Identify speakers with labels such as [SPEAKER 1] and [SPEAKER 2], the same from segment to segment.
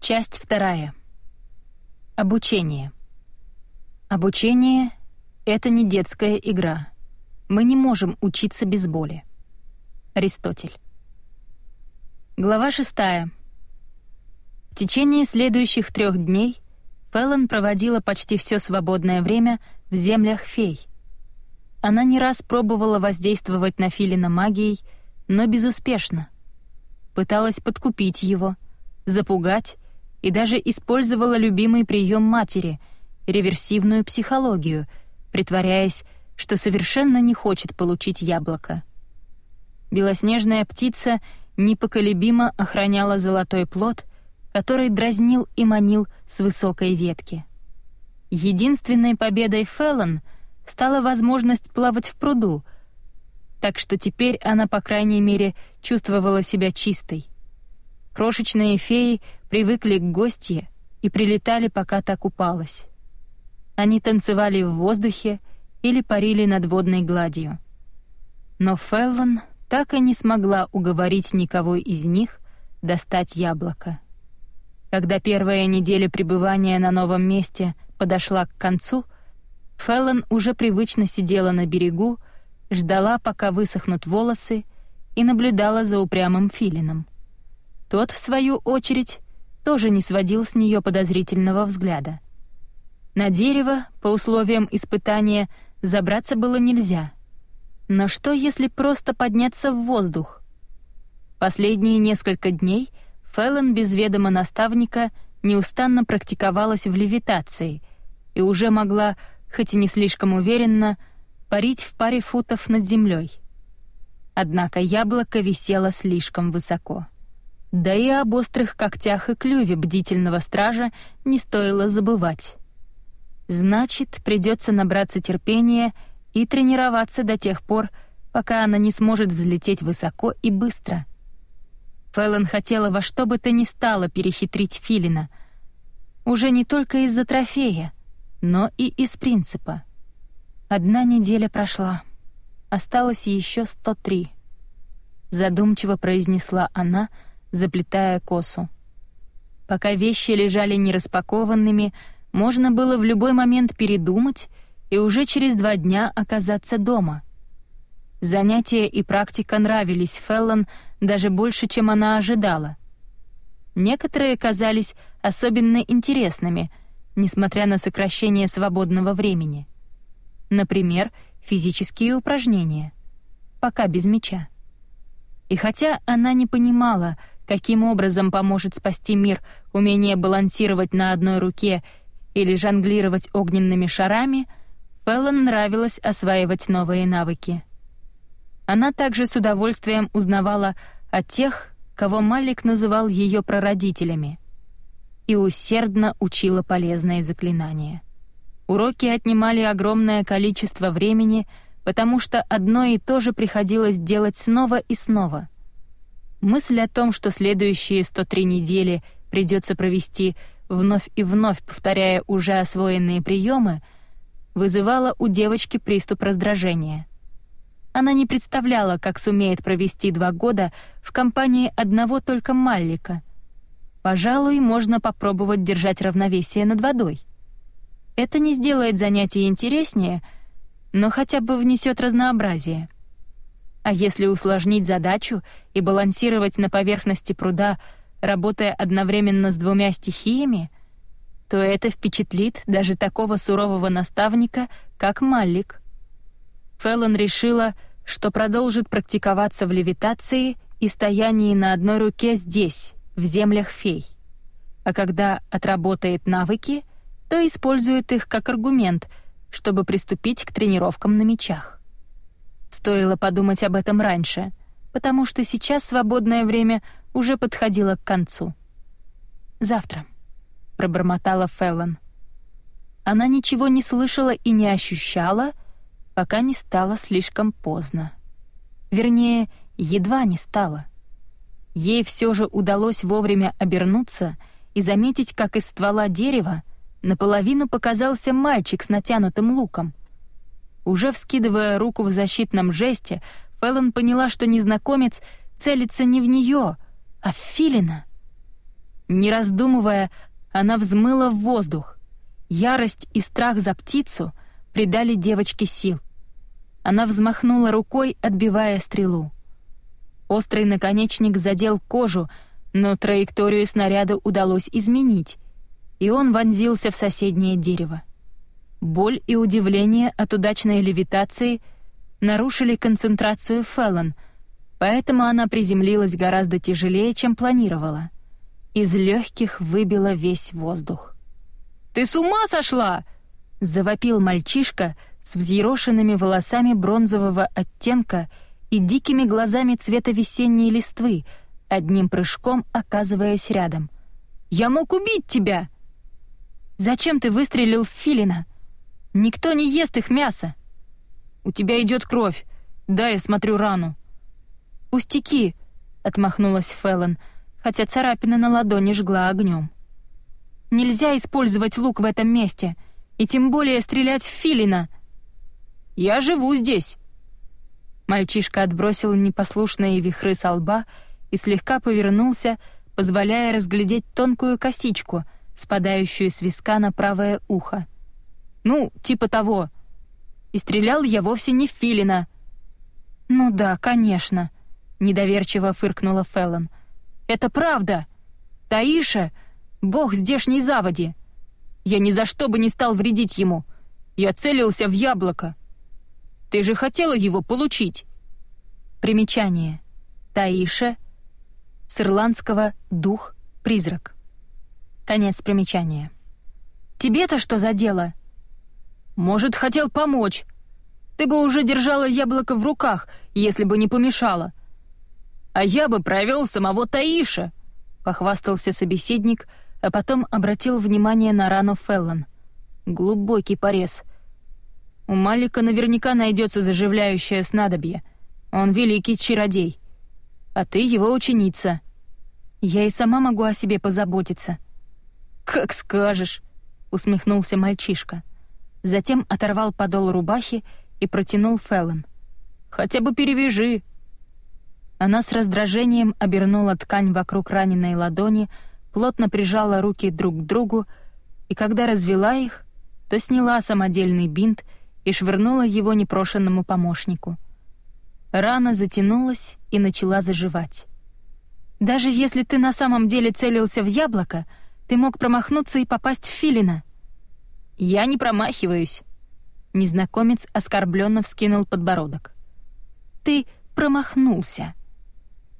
[SPEAKER 1] Часть вторая. Обучение. Обучение — это не детская игра. Мы не можем учиться без боли. Аристотель. Глава шестая. В течение следующих трех дней Феллон проводила почти все свободное время в землях фей. Она не раз пробовала воздействовать на Филина магией, но безуспешно. Пыталась подкупить его, запугать и даже использовала любимый прием матери — реверсивную психологию, притворяясь, что совершенно не хочет получить яблоко. Белоснежная птица непоколебимо охраняла золотой плод, который дразнил и манил с высокой ветки. Единственной победой Феллон стала возможность плавать в пруду, так что теперь она, по крайней мере, чувствовала себя чистой. Крошечные феи привыкли к гостье и прилетали, пока та купалась. Они танцевали в воздухе или парили над водной гладью. Но Феллон так и не смогла уговорить никого из них достать яблоко. Когда первая неделя пребывания на новом месте подошла к концу, Феллон уже привычно сидела на берегу, ждала, пока высохнут волосы, и наблюдала за упрямым филином. Тот, в свою очередь, тоже не сводил с нее подозрительного взгляда. На дерево, по условиям испытания, забраться было нельзя. Но что, если просто подняться в воздух? Последние несколько дней Фэллон без ведома наставника неустанно практиковалась в левитации и уже могла, хоть и не слишком уверенно, парить в паре футов над землей. Однако яблоко висело слишком высоко. Да и об острых когтях и клюве бдительного стража не стоило забывать. Значит, придется набраться терпения и тренироваться до тех пор, пока она не сможет взлететь высоко и быстро. Фэллон хотела во что бы то ни стало перехитрить Филина. Уже не только из-за трофея, но и из принципа. Одна неделя прошла. Осталось еще 103. Задумчиво произнесла она, заплетая косу. Пока вещи лежали нераспакованными, можно было в любой момент передумать и уже через два дня оказаться дома. Занятия и практика нравились Феллон даже больше, чем она ожидала. Некоторые казались особенно интересными, несмотря на сокращение свободного времени. Например, физические упражнения. Пока без мяча. И хотя она не понимала, каким образом поможет спасти мир умение балансировать на одной руке или жонглировать огненными шарами — Феллон нравилось осваивать новые навыки. Она также с удовольствием узнавала о тех, кого Малик называл ее прародителями, и усердно учила полезные заклинания. Уроки отнимали огромное количество времени, потому что одно и то же приходилось делать снова и снова. Мысль о том, что следующие 103 недели придется провести вновь и вновь повторяя уже освоенные приемы — вызывала у девочки приступ раздражения. Она не представляла, как сумеет провести два года в компании одного только Маллика. Пожалуй, можно попробовать держать равновесие над водой. Это не сделает занятие интереснее, но хотя бы внесет разнообразие. А если усложнить задачу и балансировать на поверхности пруда, работая одновременно с двумя стихиями — то это впечатлит даже такого сурового наставника, как Маллик. Феллон решила, что продолжит практиковаться в левитации и стоянии на одной руке здесь, в землях фей. А когда отработает навыки, то использует их как аргумент, чтобы приступить к тренировкам на мечах. Стоило подумать об этом раньше, потому что сейчас свободное время уже подходило к концу. Завтра пробормотала Феллон. Она ничего не слышала и не ощущала, пока не стало слишком поздно. Вернее, едва не стало. Ей все же удалось вовремя обернуться и заметить, как из ствола дерева наполовину показался мальчик с натянутым луком. Уже вскидывая руку в защитном жесте, Феллон поняла, что незнакомец целится не в нее, а в Филина — Не раздумывая, она взмыла в воздух. Ярость и страх за птицу придали девочке сил. Она взмахнула рукой, отбивая стрелу. Острый наконечник задел кожу, но траекторию снаряда удалось изменить, и он вонзился в соседнее дерево. Боль и удивление от удачной левитации нарушили концентрацию Феллон, поэтому она приземлилась гораздо тяжелее, чем планировала. Из легких выбило весь воздух. «Ты с ума сошла!» — завопил мальчишка с взъерошенными волосами бронзового оттенка и дикими глазами цвета весенней листвы, одним прыжком оказываясь рядом. «Я мог убить тебя!» «Зачем ты выстрелил в Филина? Никто не ест их мясо!» «У тебя идет кровь. Дай я смотрю рану». «Пустяки!» — отмахнулась Феллон, хотя царапина на ладони жгла огнем. «Нельзя использовать лук в этом месте, и тем более стрелять в Филина!» «Я живу здесь!» Мальчишка отбросил непослушные вихры со лба и слегка повернулся, позволяя разглядеть тонкую косичку, спадающую с виска на правое ухо. «Ну, типа того. И стрелял я вовсе не в Филина». «Ну да, конечно», — недоверчиво фыркнула Феллон. «Это правда. Таиша — бог здешней заводи. Я ни за что бы не стал вредить ему. Я целился в яблоко. Ты же хотела его получить!» Примечание. Таиша. С ирландского «дух», «призрак». Конец примечания. «Тебе-то что за дело?» «Может, хотел помочь. Ты бы уже держала яблоко в руках, если бы не помешала. А я бы провел самого Таиша», — похвастался собеседник, а потом обратил внимание на рану Феллон. Глубокий порез — у Малика наверняка найдется заживляющее снадобье. Он великий чародей. А ты его ученица. Я и сама могу о себе позаботиться. Как скажешь, усмехнулся мальчишка. Затем оторвал подол рубахи и протянул Феллон. Хотя бы перевяжи. Она с раздражением обернула ткань вокруг раненой ладони, плотно прижала руки друг к другу, и когда развела их, то сняла самодельный бинт — и швырнула его непрошенному помощнику. Рана затянулась и начала заживать. «Даже если ты на самом деле целился в яблоко, ты мог промахнуться и попасть в филина». «Я не промахиваюсь», — незнакомец оскорбленно вскинул подбородок. «Ты промахнулся».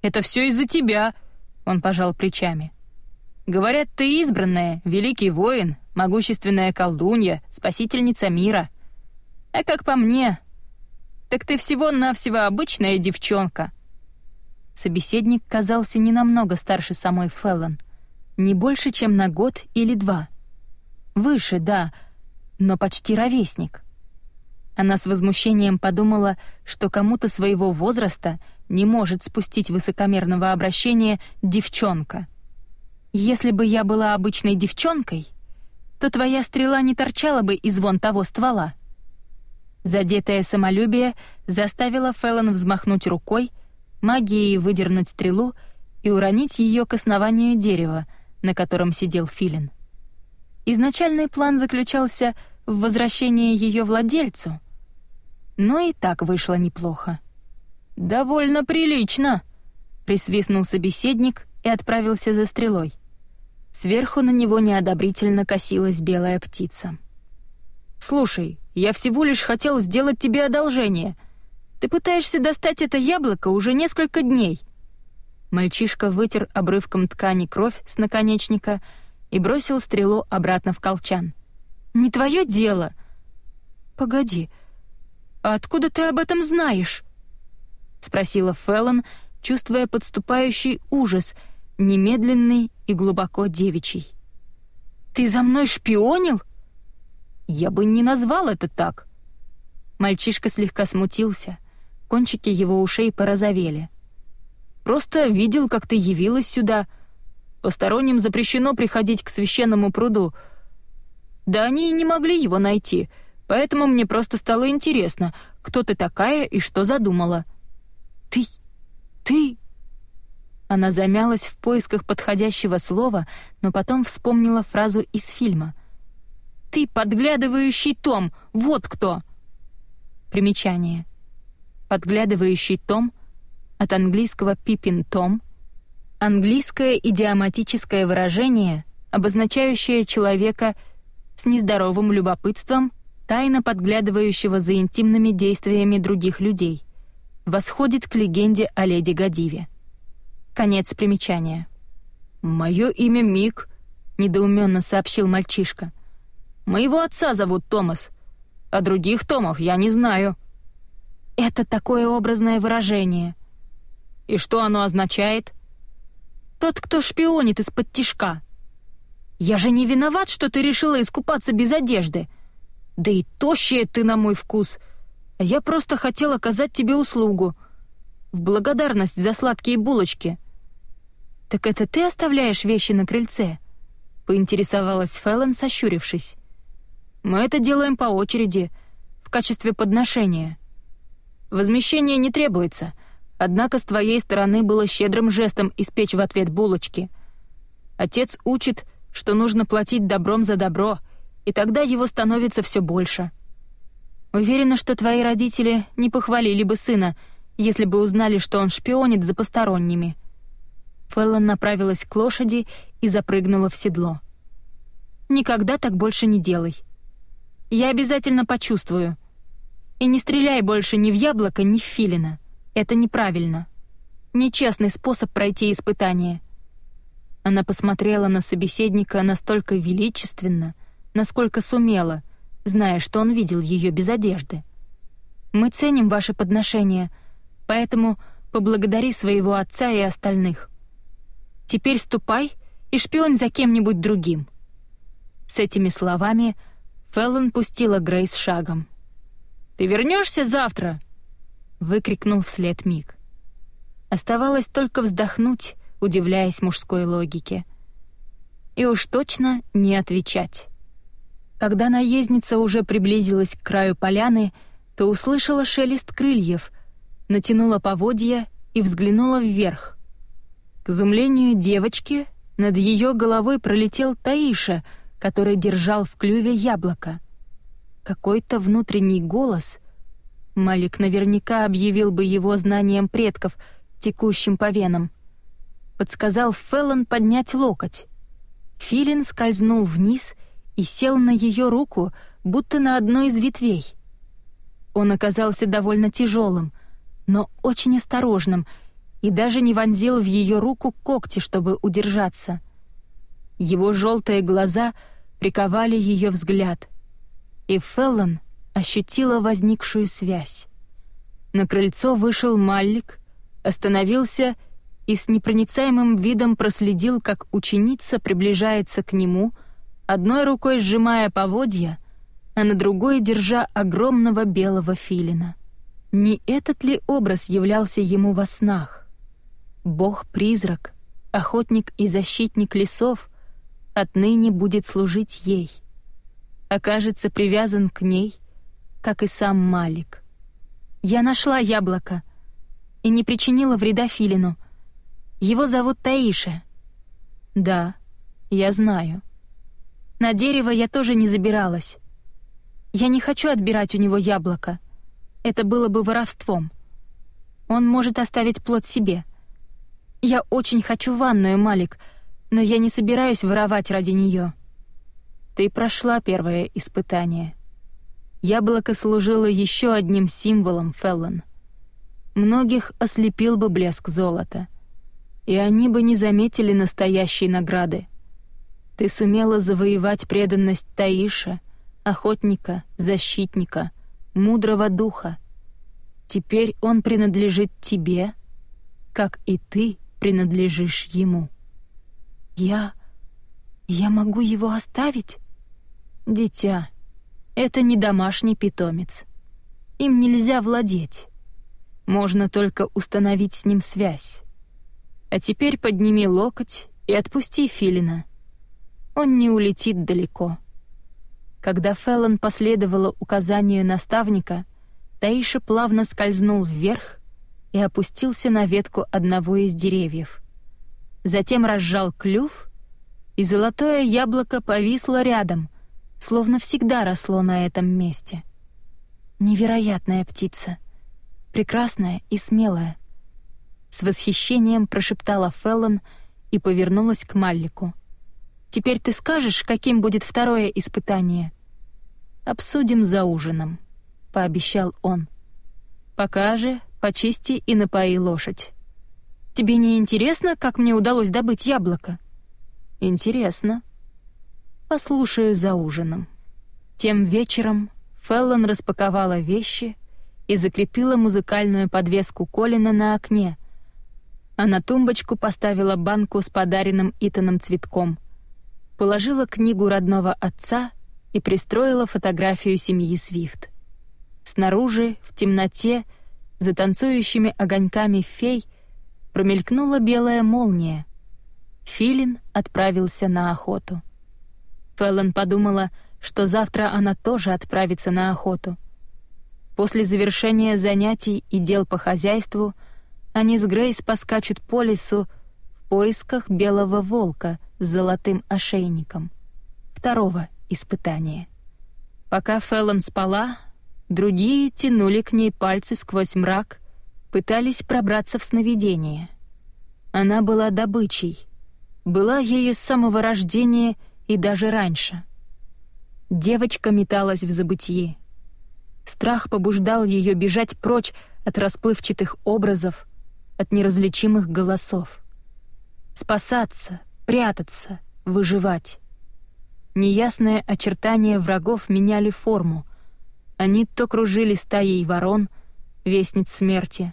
[SPEAKER 1] «Это все из-за тебя», — он пожал плечами. «Говорят, ты избранная, великий воин, могущественная колдунья, спасительница мира». А как по мне, так ты всего-навсего обычная девчонка». Собеседник казался не намного старше самой Феллон, не больше, чем на год или два. Выше, да, но почти ровесник. Она с возмущением подумала, что кому-то своего возраста не может спустить высокомерного обращения «девчонка». «Если бы я была обычной девчонкой, то твоя стрела не торчала бы из вон того ствола», Задетое самолюбие заставило Феллон взмахнуть рукой, магией выдернуть стрелу и уронить ее к основанию дерева, на котором сидел Филин. Изначальный план заключался в возвращении ее владельцу, но и так вышло неплохо. «Довольно прилично», — присвистнул собеседник и отправился за стрелой. Сверху на него неодобрительно косилась белая птица. «Слушай, я всего лишь хотел сделать тебе одолжение. Ты пытаешься достать это яблоко уже несколько дней». Мальчишка вытер обрывком ткани кровь с наконечника и бросил стрелу обратно в колчан. «Не твое дело!» «Погоди, а откуда ты об этом знаешь?» — спросила Феллон, чувствуя подступающий ужас, немедленный и глубоко девичий. «Ты за мной шпионил?» Я бы не назвал это так. Мальчишка слегка смутился. Кончики его ушей порозовели. Просто видел, как ты явилась сюда. Посторонним запрещено приходить к священному пруду. Да они и не могли его найти, поэтому мне просто стало интересно, кто ты такая и что задумала. Ты... ты... Она замялась в поисках подходящего слова, но потом вспомнила фразу из фильма. «Ты подглядывающий Том! Вот кто!» Примечание. Подглядывающий Том от английского «пипин Том» английское идиоматическое выражение, обозначающее человека с нездоровым любопытством, тайно подглядывающего за интимными действиями других людей, восходит к легенде о леди Гадиве. Конец примечания. «Мое имя Мик», — недоуменно сообщил мальчишка. «Моего отца зовут Томас, а других Томов я не знаю». «Это такое образное выражение». «И что оно означает?» «Тот, кто шпионит из-под тишка». «Я же не виноват, что ты решила искупаться без одежды. Да и тощая ты на мой вкус. Я просто хотел оказать тебе услугу. В благодарность за сладкие булочки». «Так это ты оставляешь вещи на крыльце?» — поинтересовалась Фэллон, сощурившись. «Мы это делаем по очереди, в качестве подношения. Возмещение не требуется, однако с твоей стороны было щедрым жестом испечь в ответ булочки. Отец учит, что нужно платить добром за добро, и тогда его становится все больше. Уверена, что твои родители не похвалили бы сына, если бы узнали, что он шпионит за посторонними». Феллон направилась к лошади и запрыгнула в седло. «Никогда так больше не делай. Я обязательно почувствую. И не стреляй больше ни в яблоко, ни в филина. Это неправильно. Нечестный способ пройти испытание». Она посмотрела на собеседника настолько величественно, насколько сумела, зная, что он видел ее без одежды. «Мы ценим ваши подношения, поэтому поблагодари своего отца и остальных. Теперь ступай и шпион за кем-нибудь другим». С этими словами Феллон пустила Грейс шагом. «Ты вернешься завтра?» — выкрикнул вслед Мик. Оставалось только вздохнуть, удивляясь мужской логике. И уж точно не отвечать. Когда наездница уже приблизилась к краю поляны, то услышала шелест крыльев, натянула поводья и взглянула вверх. К изумлению девочки над ее головой пролетел Таиша, который держал в клюве яблоко. Какой-то внутренний голос, Малик наверняка объявил бы его знанием предков, текущим по венам, подсказал Феллон поднять локоть. Филин скользнул вниз и сел на ее руку, будто на одной из ветвей. Он оказался довольно тяжелым, но очень осторожным — и даже не вонзил в ее руку когти, чтобы удержаться. Его желтые глаза приковали ее взгляд, и Феллон ощутила возникшую связь. На крыльцо вышел Маллик, остановился и с непроницаемым видом проследил, как ученица приближается к нему, одной рукой сжимая поводья, а на другой держа огромного белого филина. Не этот ли образ являлся ему во снах? Бог-призрак, охотник и защитник лесов, отныне будет служить ей. Окажется привязан к ней, как и сам Малик. Я нашла яблоко и не причинила вреда Филину. Его зовут Таиша. Да, я знаю. На дерево я тоже не забиралась. Я не хочу отбирать у него яблоко. Это было бы воровством. Он может оставить плод себе — я очень хочу ванную, Малик, но я не собираюсь воровать ради нее. Ты прошла первое испытание. Яблоко служило еще одним символом Феллон. Многих ослепил бы блеск золота, и они бы не заметили настоящей награды. Ты сумела завоевать преданность Таиша, охотника, защитника, мудрого духа. Теперь он принадлежит тебе, как и ты принадлежишь ему. Я... я могу его оставить? Дитя, это не домашний питомец. Им нельзя владеть. Можно только установить с ним связь. А теперь подними локоть и отпусти Филина. Он не улетит далеко. Когда Феллон последовала указанию наставника, Таиша плавно скользнул вверх и опустился на ветку одного из деревьев. затем разжал клюв, и золотое яблоко повисло рядом, словно всегда росло на этом месте. Невероятная птица, прекрасная и смелая. С восхищением прошептала Феллон и повернулась к Маллику. «Теперь ты скажешь, каким будет второе испытание?» «Обсудим за ужином», — пообещал он. «Пока же почисти и напои лошадь». «Тебе не интересно, как мне удалось добыть яблоко?» «Интересно». «Послушаю за ужином». Тем вечером Феллон распаковала вещи и закрепила музыкальную подвеску Колина на окне, а на тумбочку поставила банку с подаренным Итаном цветком, положила книгу родного отца и пристроила фотографию семьи Свифт. Снаружи, в темноте, за танцующими огоньками фей, промелькнула белая молния. Филин отправился на охоту. Феллон подумала, что завтра она тоже отправится на охоту. После завершения занятий и дел по хозяйству они с Грейс поскачут по лесу в поисках белого волка с золотым ошейником. Второго испытания. Пока Феллон спала, другие тянули к ней пальцы сквозь мрак, пытались пробраться в сновидение. Она была добычей, была ею с самого рождения и даже раньше. Девочка металась в забытье. Страх побуждал ее бежать прочь от расплывчатых образов, от неразличимых голосов. Спасаться, прятаться, выживать. Неясные очертания врагов меняли форму. Они то кружили стаей ворон, вестниц смерти,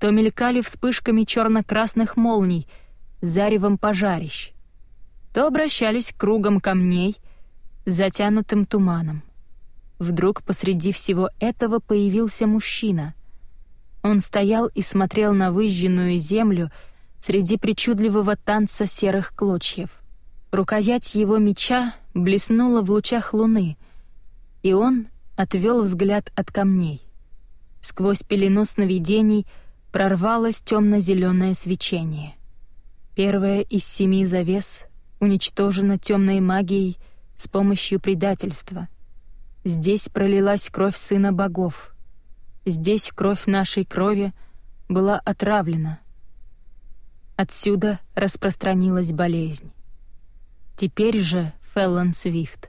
[SPEAKER 1] то мелькали вспышками черно-красных молний, заревом пожарищ, то обращались кругом камней — затянутым туманом. Вдруг посреди всего этого появился мужчина. Он стоял и смотрел на выжженную землю среди причудливого танца серых клочьев. Рукоять его меча блеснула в лучах луны, и он отвел взгляд от камней. Сквозь пелену сновидений прорвалось темно-зеленое свечение. Первая из семи завес уничтожена темной магией с помощью предательства. Здесь пролилась кровь сына богов. Здесь кровь нашей крови была отравлена. Отсюда распространилась болезнь. Теперь же, Феллон Свифт,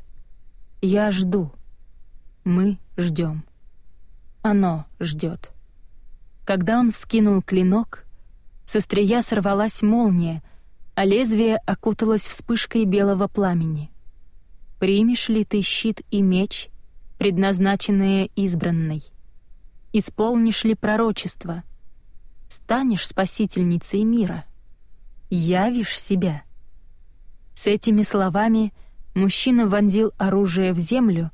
[SPEAKER 1] я жду. Мы ждем. Оно ждет. Когда он вскинул клинок, со стрия сорвалась молния, а лезвие окуталось вспышкой белого пламени — Примешь ли ты щит и меч, предназначенные избранной? Исполнишь ли пророчество? Станешь спасительницей мира? Явишь себя? С этими словами мужчина вонзил оружие в землю,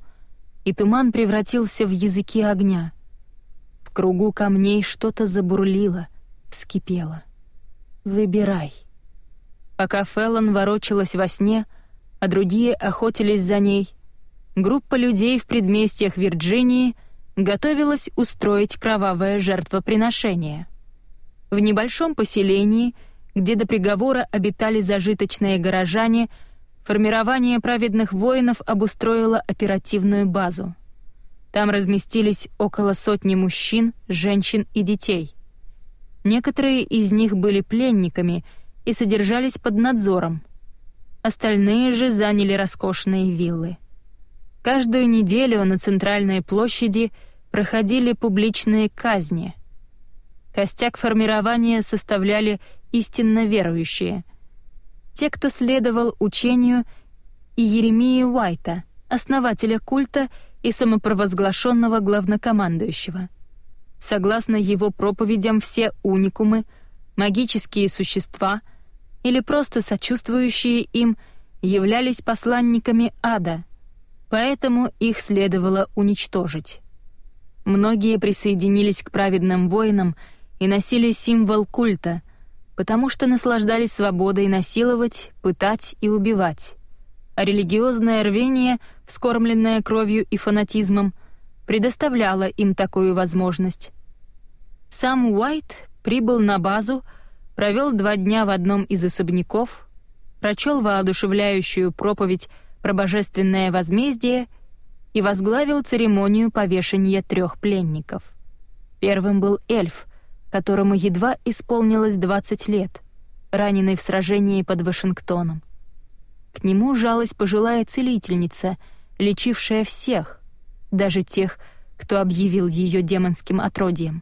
[SPEAKER 1] и туман превратился в языки огня. В кругу камней что-то забурлило, вскипело. «Выбирай». Пока Феллон ворочалась во сне, а другие охотились за ней. Группа людей в предместьях Вирджинии готовилась устроить кровавое жертвоприношение. В небольшом поселении, где до приговора обитали зажиточные горожане, формирование праведных воинов обустроило оперативную базу. Там разместились около сотни мужчин, женщин и детей. Некоторые из них были пленниками и содержались под надзором — остальные же заняли роскошные виллы. Каждую неделю на центральной площади проходили публичные казни. Костяк формирования составляли истинно верующие. Те, кто следовал учению и Еремии Уайта, основателя культа и самопровозглашенного главнокомандующего. Согласно его проповедям, все уникумы, магические существа — или просто сочувствующие им являлись посланниками ада, поэтому их следовало уничтожить. Многие присоединились к праведным воинам и носили символ культа, потому что наслаждались свободой насиловать, пытать и убивать. А религиозное рвение, вскормленное кровью и фанатизмом, предоставляло им такую возможность. Сам Уайт прибыл на базу, провел два дня в одном из особняков, прочел воодушевляющую проповедь про божественное возмездие и возглавил церемонию повешения трех пленников. Первым был эльф, которому едва исполнилось 20 лет, раненый в сражении под Вашингтоном. К нему жалась пожилая целительница, лечившая всех, даже тех, кто объявил ее демонским отродьем.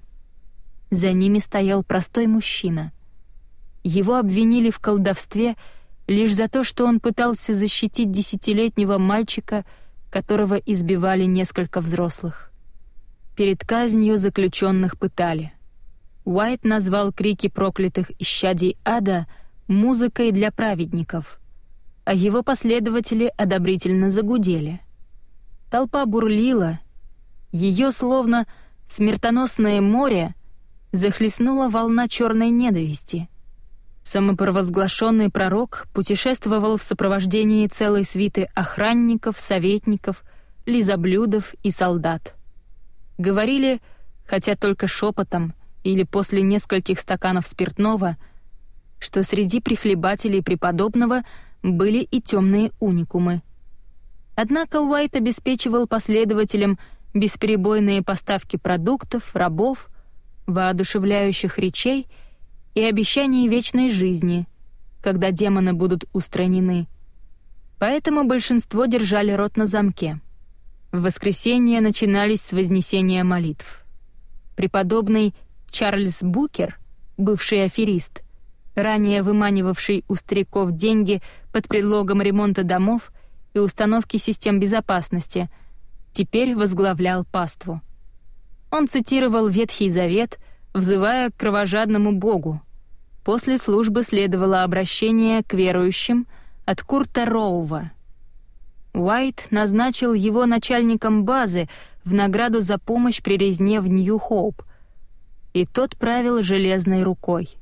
[SPEAKER 1] За ними стоял простой мужчина. Его обвинили в колдовстве лишь за то, что он пытался защитить десятилетнего мальчика, которого избивали несколько взрослых. Перед казнью заключенных пытали. Уайт назвал крики проклятых исчадий ада музыкой для праведников, а его последователи одобрительно загудели. Толпа бурлила, ее словно смертоносное море захлестнула волна черной ненависти. Самопровозглашенный пророк путешествовал в сопровождении целой свиты охранников, советников, лизоблюдов и солдат. Говорили, хотя только шепотом или после нескольких стаканов спиртного, что среди прихлебателей преподобного были и темные уникумы. Однако Уайт обеспечивал последователям бесперебойные поставки продуктов, рабов, воодушевляющих речей и обещаний вечной жизни, когда демоны будут устранены. Поэтому большинство держали рот на замке. В воскресенье начинались с вознесения молитв. Преподобный Чарльз Букер, бывший аферист, ранее выманивавший у стариков деньги под предлогом ремонта домов и установки систем безопасности, теперь возглавлял паству. Он цитировал Ветхий Завет, взывая к кровожадному Богу. После службы следовало обращение к верующим от Курта Роува. Уайт назначил его начальником базы в награду за помощь при резне в Нью-Хоуп — и тот правил железной рукой.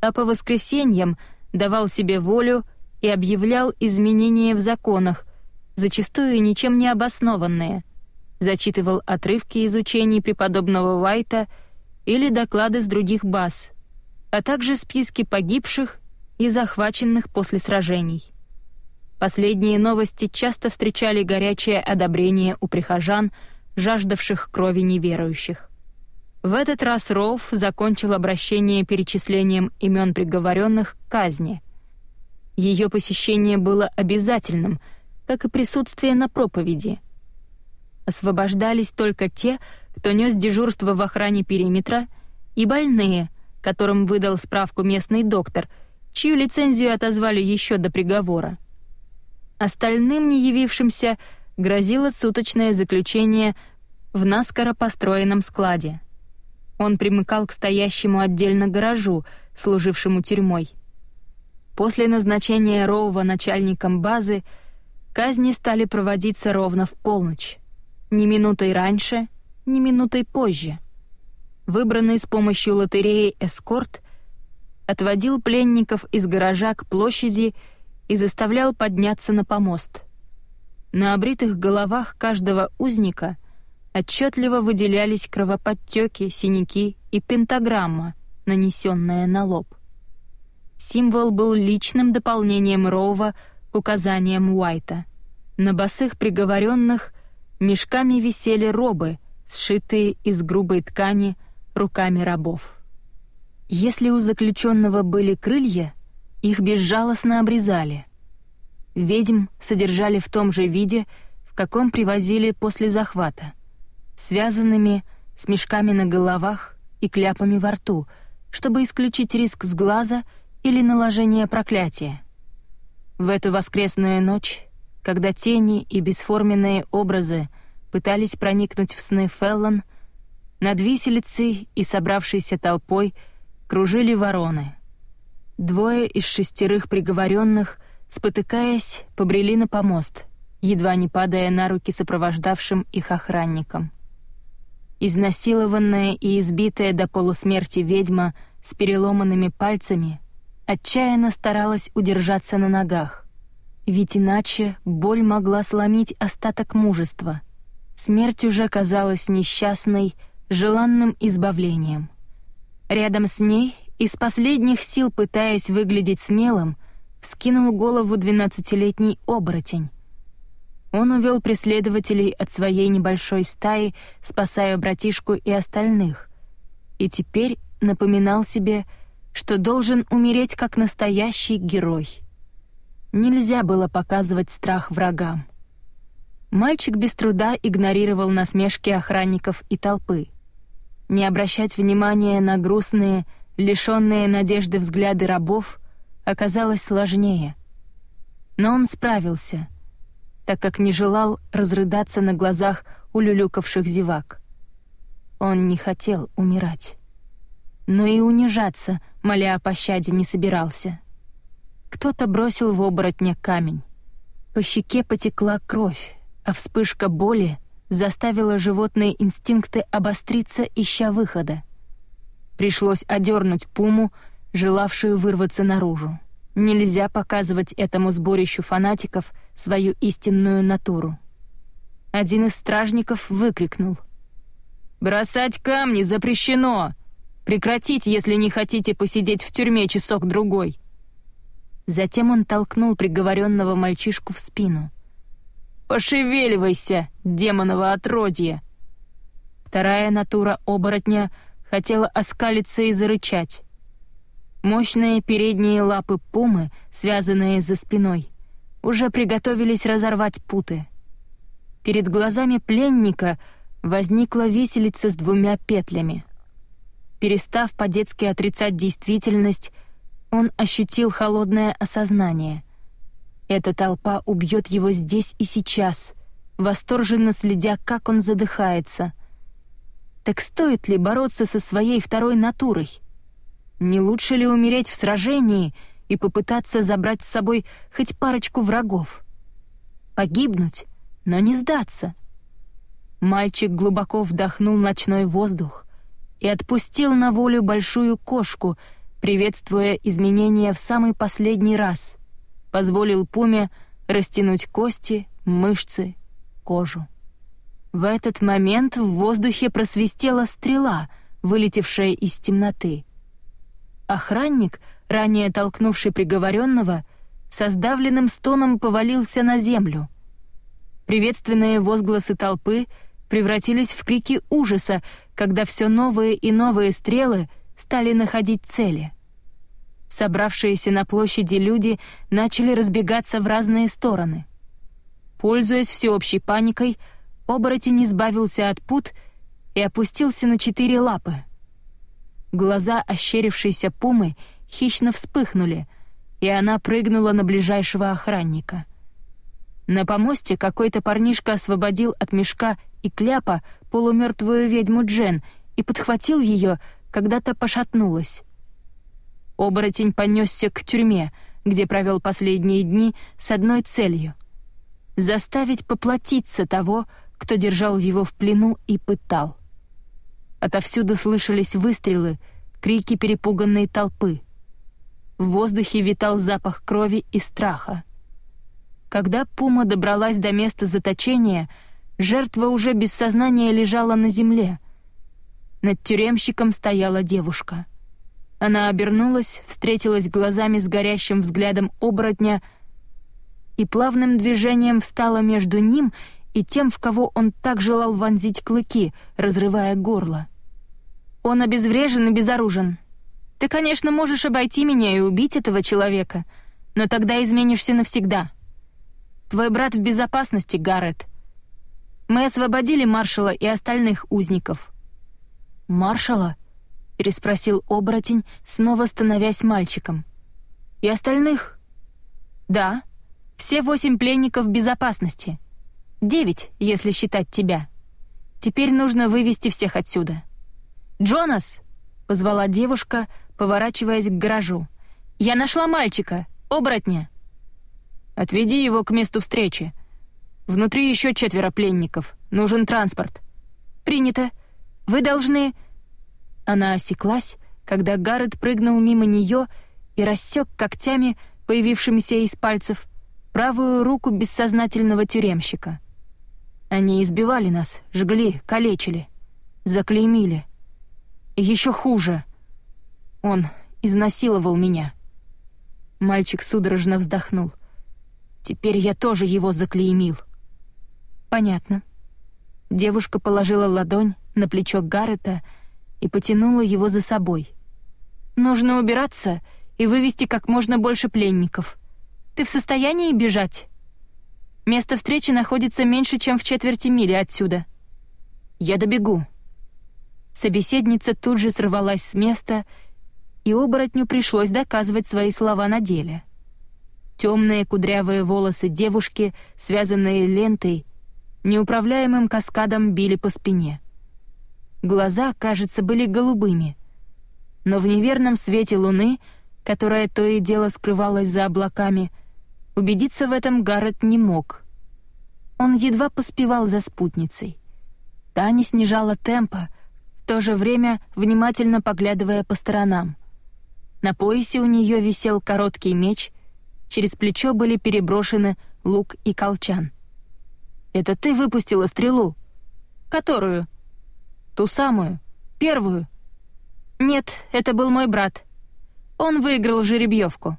[SPEAKER 1] А по воскресеньям давал себе волю и объявлял изменения в законах, зачастую ничем не обоснованные, зачитывал отрывки из учений преподобного Уайта или доклады с других баз, а также списки погибших и захваченных после сражений. Последние новости часто встречали горячее одобрение у прихожан, жаждавших крови неверующих. В этот раз Роуф закончил обращение перечислением имен приговоренных к казни. Ее посещение было обязательным, как и присутствие на проповеди. Освобождались только те, кто нес дежурство в охране периметра, и больные, которым выдал справку местный доктор, чью лицензию отозвали еще до приговора. Остальным не явившимся грозило суточное заключение в наскоро построенном складе — он примыкал к стоящему отдельно гаражу, служившему тюрьмой. После назначения Роува начальником базы казни стали проводиться ровно в полночь. Ни минутой раньше, ни минутой позже. Выбранный с помощью лотереи эскорт отводил пленников из гаража к площади и заставлял подняться на помост. На обритых головах каждого узника — отчетливо выделялись кровоподтеки, синяки и пентаграмма, нанесенная на лоб. Символ был личным дополнением Роува к указаниям Уайта. На босых приговоренных мешками висели робы, сшитые из грубой ткани руками рабов. Если у заключенного были крылья, их безжалостно обрезали. Ведьм содержали в том же виде, в каком привозили после захвата связанными, с мешками на головах и кляпами во рту, чтобы исключить риск с глаза или наложения проклятия. В эту воскресную ночь, когда тени и бесформенные образы пытались проникнуть в сны Феллон, над виселицей и собравшейся толпой кружили вороны. Двое из шестерых приговоренных, спотыкаясь, побрели на помост, едва не падая на руки сопровождавшим их охранникам. Изнасилованная и избитая до полусмерти ведьма с переломанными пальцами отчаянно старалась удержаться на ногах. Ведь иначе боль могла сломить остаток мужества. Смерть уже казалась несчастной, желанным избавлением. Рядом с ней Из последних сил, пытаясь выглядеть смелым, вскинул голову двенадцатилетний оборотень. Он увел преследователей от своей небольшой стаи, спасая братишку и остальных, и теперь напоминал себе, что должен умереть как настоящий герой. Нельзя было показывать страх врагам. Мальчик без труда игнорировал насмешки охранников и толпы. Не обращать внимания на грустные, лишенные надежды взгляды рабов оказалось сложнее. Но он справился, так как не желал разрыдаться на глазах у люлюкавших зевак. Он не хотел умирать. Но и унижаться, моля о пощаде, не собирался. Кто-то бросил в оборотня камень. По щеке потекла кровь, а вспышка боли заставила животные инстинкты обостриться, ища выхода. Пришлось одернуть пуму, желавшую вырваться наружу. Нельзя показывать этому сборищу фанатиков свою истинную натуру. Один из стражников выкрикнул. «Бросать камни запрещено! Прекратить, если не хотите посидеть в тюрьме часок-другой!» Затем он толкнул приговоренного мальчишку в спину. «Пошевеливайся, демоново отродье!» Вторая натура оборотня хотела оскалиться и зарычать. Мощные передние лапы пумы, связанные за спиной, уже приготовились разорвать путы. Перед глазами пленника возникла виселица с двумя петлями. Перестав по-детски отрицать действительность, он ощутил холодное осознание. Эта толпа убьет его здесь и сейчас, восторженно следя, как он задыхается. Так стоит ли бороться со своей второй натурой? Не лучше ли умереть в сражении и попытаться забрать с собой хоть парочку врагов? Погибнуть, но не сдаться. Мальчик глубоко вдохнул ночной воздух и отпустил на волю большую кошку, приветствуя изменения в самый последний раз — позволил Пуме растянуть кости, мышцы, кожу. В этот момент в воздухе просвистела стрела, вылетевшая из темноты. Охранник, ранее толкнувший приговоренного, со сдавленным стоном повалился на землю. Приветственные возгласы толпы превратились в крики ужаса, когда все новые и новые стрелы стали находить цели. Собравшиеся на площади люди начали разбегаться в разные стороны. Пользуясь всеобщей паникой, оборотень избавился от пут и опустился на четыре лапы. Глаза ощерившейся пумы хищно вспыхнули, и она прыгнула на ближайшего охранника. На помосте какой-то парнишка освободил от мешка и кляпа полумертвую ведьму Джен и подхватил ее, когда-то пошатнулась. Оборотень понесся к тюрьме, где провел последние дни с одной целью — заставить поплатиться того, кто держал его в плену и пытал. Отовсюду слышались выстрелы, крики перепуганной толпы. В воздухе витал запах крови и страха. Когда Пума добралась до места заточения, жертва уже без сознания лежала на земле. Над тюремщиком стояла девушка — она обернулась, встретилась глазами с горящим взглядом оборотня и плавным движением встала между ним и тем, в кого он так желал вонзить клыки, разрывая горло. «Он обезврежен и безоружен. Ты, конечно, можешь обойти меня и убить этого человека, но тогда изменишься навсегда. Твой брат в безопасности, Гаррет. Мы освободили маршала и остальных узников». «Маршала?» — переспросил оборотень, снова становясь мальчиком. «И остальных?» «Да, все восемь пленников безопасности. Девять, если считать тебя. Теперь нужно вывести всех отсюда». «Джонас!» — позвала девушка, поворачиваясь к гаражу. «Я нашла мальчика, оборотня». «Отведи его к месту встречи. Внутри еще четверо пленников. Нужен транспорт». «Принято. Вы должны...» Она осеклась, когда Гаррет прыгнул мимо нее и рассек когтями, появившимися из пальцев, правую руку бессознательного тюремщика. Они избивали нас, жгли, калечили, заклеймили. Еще хуже. Он изнасиловал меня». Мальчик судорожно вздохнул. «Теперь я тоже его заклеймил». «Понятно». Девушка положила ладонь на плечо Гаррета и потянула его за собой. «Нужно убираться и вывести как можно больше пленников. Ты в состоянии бежать?» Место встречи находится меньше, чем в четверти мили отсюда. Я добегу». Собеседница тут же сорвалась с места, и оборотню пришлось доказывать свои слова на деле. Темные кудрявые волосы девушки, связанные лентой, неуправляемым каскадом били по спине. Глаза, кажется, были голубыми, но в неверном свете луны, которая то и дело скрывалась за облаками, — Убедиться в этом Гаррет не мог. Он едва поспевал за спутницей. Та не снижала темпа, в то же время внимательно поглядывая по сторонам. На поясе у нее висел короткий меч, через плечо были переброшены лук и колчан. «Это ты выпустила стрелу?» «Которую?» «Ту самую, первую». «Нет, это был мой брат. Он выиграл жеребьевку.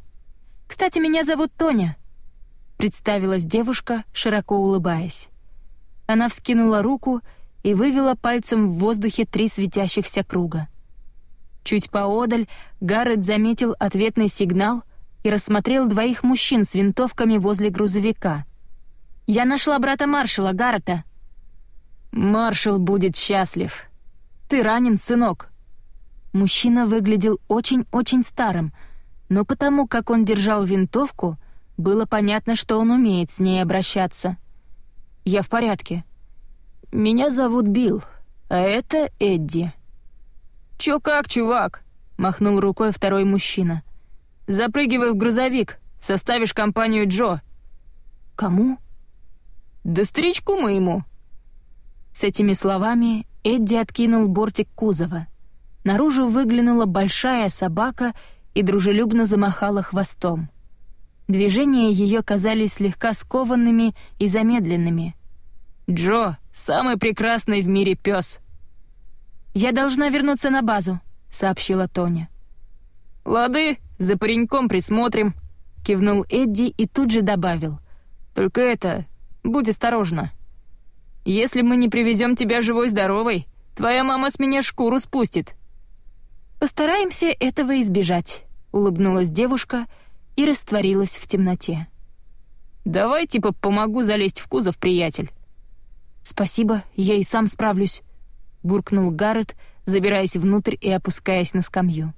[SPEAKER 1] Кстати, меня зовут Тоня представилась девушка, широко улыбаясь. Она вскинула руку и вывела пальцем в воздухе три светящихся круга. Чуть поодаль Гаррет заметил ответный сигнал и рассмотрел двоих мужчин с винтовками возле грузовика. «Я нашла брата маршала, Гаррета». «Маршал будет счастлив. Ты ранен, сынок». Мужчина выглядел очень-очень старым, но потому, как он держал винтовку — было понятно, что он умеет с ней обращаться. «Я в порядке. Меня зовут Билл, а это Эдди». «Чё как, чувак?» — махнул рукой второй мужчина. «Запрыгивай в грузовик, составишь компанию Джо». «Кому?» «Да старичку моему». С этими словами Эдди откинул бортик кузова. Наружу выглянула большая собака и дружелюбно замахала хвостом. Движения ее казались слегка скованными и замедленными. «Джо — самый прекрасный в мире пес. «Я должна вернуться на базу», — сообщила Тоня. «Лады, за пареньком присмотрим», — кивнул Эдди и тут же добавил. «Только это, будь осторожна. Если мы не привезем тебя живой-здоровой, твоя мама с меня шкуру спустит». «Постараемся этого избежать», — улыбнулась девушка, — и растворилась в темноте. «Давай, типа, помогу залезть в кузов, приятель». «Спасибо, я и сам справлюсь», — буркнул Гаррет, забираясь внутрь и опускаясь на скамью.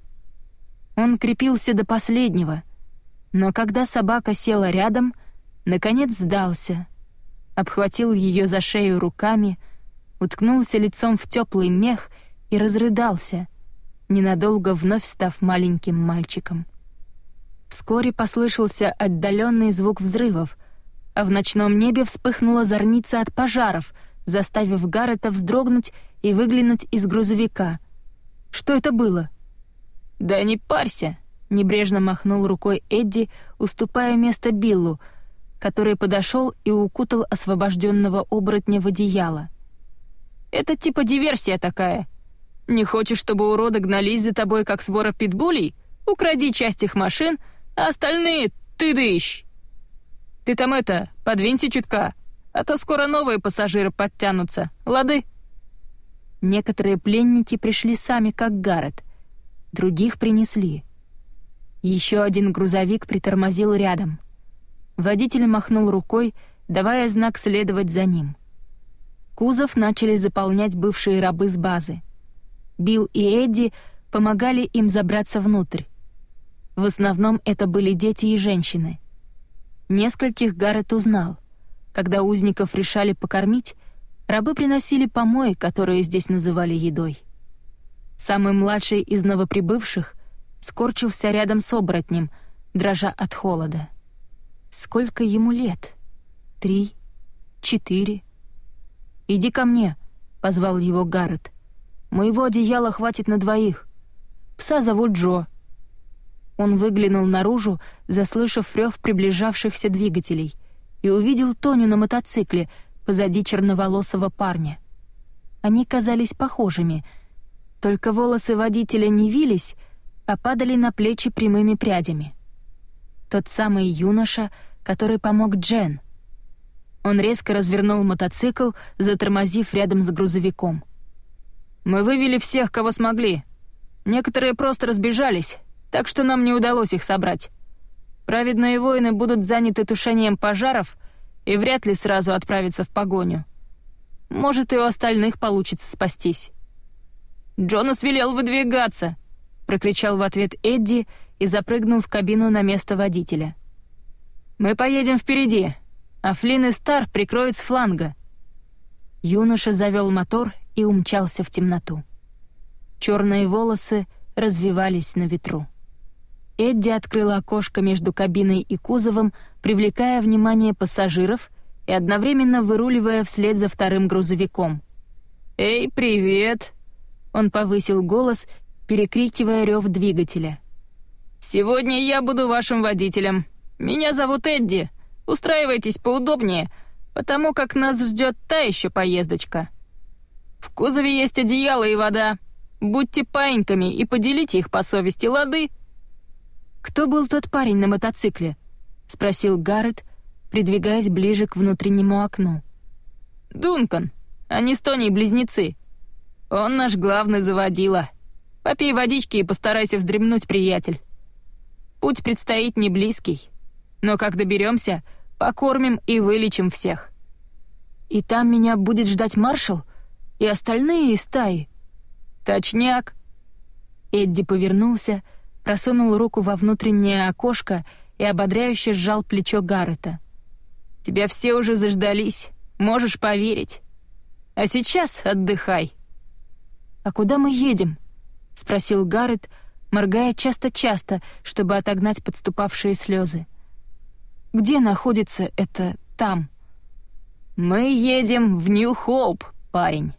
[SPEAKER 1] Он крепился до последнего, но когда собака села рядом, наконец сдался, обхватил ее за шею руками, уткнулся лицом в теплый мех и разрыдался, ненадолго вновь став маленьким мальчиком. Вскоре послышался отдаленный звук взрывов, а в ночном небе вспыхнула зорница от пожаров, заставив Гаррета вздрогнуть и выглянуть из грузовика. Что это было? «Да не парься!» — небрежно махнул рукой Эдди, уступая место Биллу, который подошел и укутал освобожденного оборотня в одеяло. «Это типа диверсия такая. Не хочешь, чтобы уроды гнались за тобой, как свора питбулей? Укради часть их машин — а остальные ты дыщ. Ты там это, подвинься чутка, а то скоро новые пассажиры подтянутся, лады?» Некоторые пленники пришли сами, как Гаррет, других принесли. Еще один грузовик притормозил рядом. Водитель махнул рукой, давая знак следовать за ним. Кузов начали заполнять бывшие рабы с базы. Билл и Эдди помогали им забраться внутрь. В основном это были дети и женщины. Нескольких Гаррет узнал. Когда узников решали покормить, рабы приносили помои, которые здесь называли едой. Самый младший из новоприбывших скорчился рядом с оборотнем, дрожа от холода. Сколько ему лет? Три? Четыре? «Иди ко мне», — позвал его Гаррет. «Моего одеяла хватит на двоих. Пса зовут Джо, он выглянул наружу, заслышав рев приближавшихся двигателей, и увидел Тоню на мотоцикле позади черноволосого парня. Они казались похожими, только волосы водителя не вились, опадали на плечи прямыми прядями. Тот самый юноша, который помог Джен. Он резко развернул мотоцикл, затормозив рядом с грузовиком. «Мы вывели всех, кого смогли. Некоторые просто разбежались, так что нам не удалось их собрать. Праведные воины будут заняты тушением пожаров и вряд ли сразу отправятся в погоню. Может, и у остальных получится спастись. «Джонас велел выдвигаться!» — прокричал в ответ Эдди и запрыгнул в кабину на место водителя. «Мы поедем впереди, а Флинн и Стар прикроют с фланга». Юноша завел мотор и умчался в темноту. Черные волосы развивались на ветру. Эдди открыла окошко между кабиной и кузовом, привлекая внимание пассажиров и одновременно выруливая вслед за вторым грузовиком. «Эй, привет!» Он повысил голос, перекрикивая рев двигателя. «Сегодня я буду вашим водителем. Меня зовут Эдди. Устраивайтесь поудобнее, потому как нас ждет та еще поездочка. В кузове есть одеяло и вода. Будьте паиньками и поделите их по совести, лады?» «Кто был тот парень на мотоцикле?» — спросил Гаррет, придвигаясь ближе к внутреннему окну. «Дункан. Они с Тони близнецы. Он наш главный заводила. Попей водички и постарайся вздремнуть, приятель. Путь предстоит не близкий, но как доберемся, покормим и вылечим всех». «И там меня будет ждать маршал и остальные из стаи?» «Точняк». Эдди повернулся, — просунул руку во внутреннее окошко и ободряюще сжал плечо Гаррета. «Тебя все уже заждались, можешь поверить. А сейчас отдыхай». «А куда мы едем?» — спросил Гаррет, моргая часто-часто, чтобы отогнать подступавшие слезы. «Где находится это «там»?» «Мы едем в Нью-Хоуп, парень».